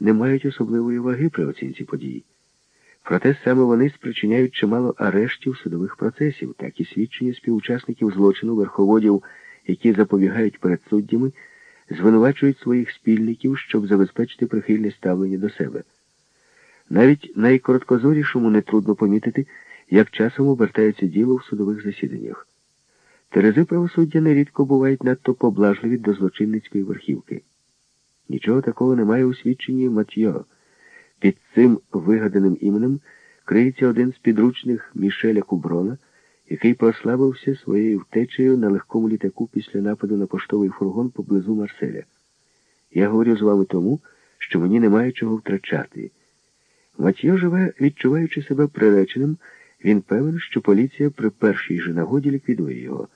не мають особливої ваги при оцінці подій. Проте саме вони спричиняють чимало арештів судових процесів, так і свідчення співучасників злочину верховодів, які запобігають перед суддями, звинувачують своїх спільників, щоб забезпечити прихильне ставлення до себе. Навіть найкороткозорішому нетрудно помітити, як часом обертається діло в судових засіданнях. Терези правосуддя нерідко бувають надто поблажливі до злочинницької верхівки. Нічого такого немає у свідченні Матьйо. Під цим вигаданим іменем криється один з підручних Мішеля Куброна, який прославився своєю втечею на легкому літаку після нападу на поштовий фургон поблизу Марселя. Я говорю з вами тому, що мені немає чого втрачати. Матьйо живе, відчуваючи себе приреченим, він певен, що поліція при першій же нагоді ліквідує його.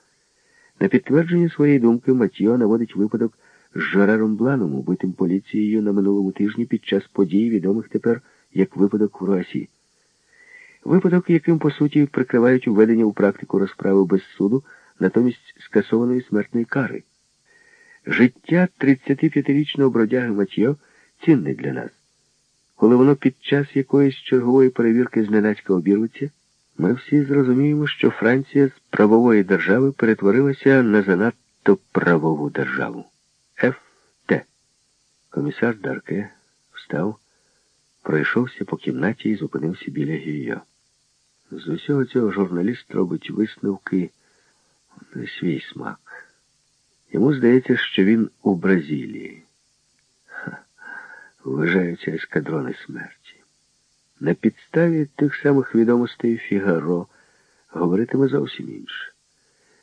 На підтвердження своєї думки Матьйо наводить випадок з Жераром Бланом, убитим поліцією на минулому тижні під час подій, відомих тепер як випадок в Руасі. Випадок, яким, по суті, прикривають введення у практику розправи без суду, натомість скасованої смертної кари. Життя 35-річного бродяги Матьйо цінне для нас. Коли воно під час якоїсь чергової перевірки зненацька обірветься, ми всі зрозуміємо, що Франція з правової держави перетворилася на занадто правову державу. Ф.Т. Комісар Дарке встав, пройшовся по кімнаті і зупинився біля Гійо. З усього цього журналіст робить висновки на свій смак. Йому здається, що він у Бразилії. Ха, вважаються ескадрони смерті. На підставі тих самих відомостей Фігаро говоритиме зовсім інше.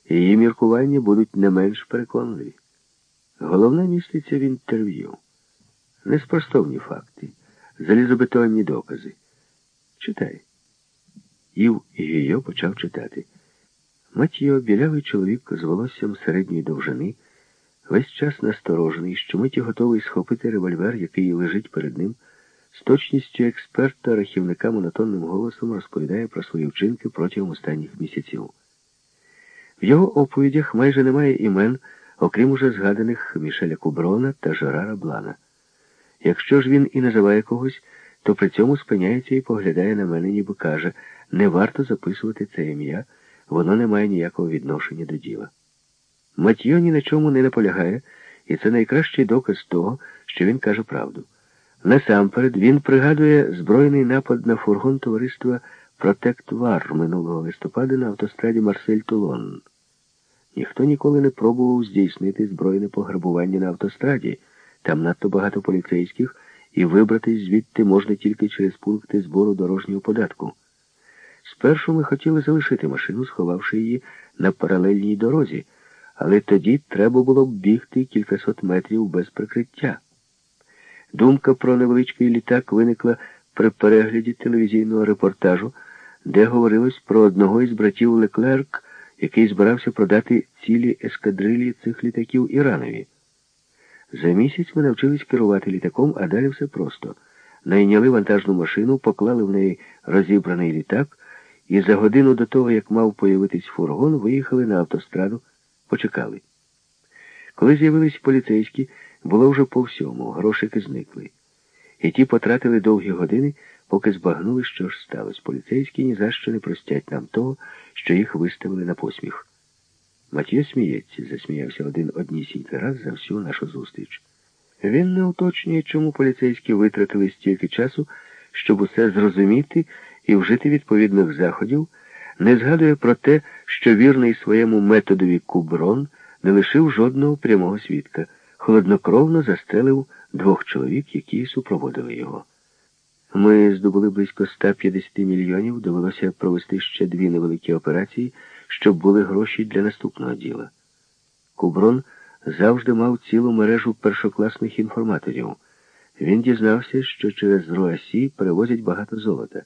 Її міркування будуть не менш переконливі. Головне міститься в інтерв'ю. Неспростовні факти, залізобетонні докази. Читай. Ів Гійо почав читати. Матьйо, білявий чоловік з волоссям середньої довжини, весь час насторожений, що миті готовий схопити револьвер, який лежить перед ним, з точністю експерта рахівника монотонним голосом розповідає про свої вчинки протягом останніх місяців. В його оповідях майже немає імен, окрім уже згаданих Мішеля Куброна та Жерара Блана. Якщо ж він і називає когось, то при цьому спиняється і поглядає на мене, ніби каже, не варто записувати це ім'я, воно не має ніякого відношення до діла. Матьйо ні на чому не наполягає, і це найкращий доказ того, що він каже правду. Насамперед він пригадує збройний напад на фургон товариства Протектвар минулого листопада на автостраді Марсель-Тулон. Ніхто ніколи не пробував здійснити збройне пограбування на автостраді. Там надто багато поліцейських, і вибратись звідти можна тільки через пункти збору дорожнього податку. Спершу ми хотіли залишити машину, сховавши її на паралельній дорозі, але тоді треба було б бігти кількасот метрів без прикриття. Думка про невеличкий літак виникла при перегляді телевізійного репортажу, де говорилось про одного із братів Леклерк, який збирався продати цілі ескадрилі цих літаків Іранові. За місяць ми навчились керувати літаком, а далі все просто. Найняли вантажну машину, поклали в неї розібраний літак, і за годину до того, як мав появитись фургон, виїхали на автостраду, почекали. Коли з'явились поліцейські, було вже по всьому, грошики зникли. І ті потратили довгі години, поки збагнули, що ж сталося. Поліцейські ні за що не простять нам того, що їх виставили на посміх. Матьє сміється, засміявся один однісінький раз за всю нашу зустріч. Він не уточнює, чому поліцейські витратили стільки часу, щоб усе зрозуміти і вжити відповідних заходів, не згадує про те, що вірний своєму методові Куброн не лишив жодного прямого свідка, холоднокровно застрелив двох чоловік, які супроводили його. Ми здобули близько 150 мільйонів, довелося провести ще дві невеликі операції, щоб були гроші для наступного діла. Куброн завжди мав цілу мережу першокласних інформаторів. Він дізнався, що через Руасі перевозять багато золота.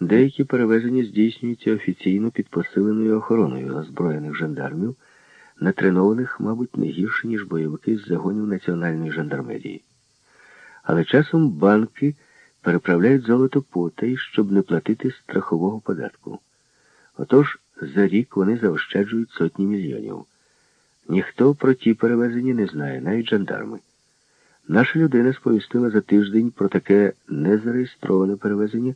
Деякі перевезення здійснюються офіційно під посиленою охороною озброєних жандармів, натренованих, мабуть, не гірше, ніж бойовики з загонів національної жандармерії. Але часом банки переправляють золото потай, щоб не платити страхового податку. Отож, за рік вони заощаджують сотні мільйонів. Ніхто про ті перевезення не знає, навіть жандарми. Наша людина сповістила за тиждень про таке незареєстроване перевезення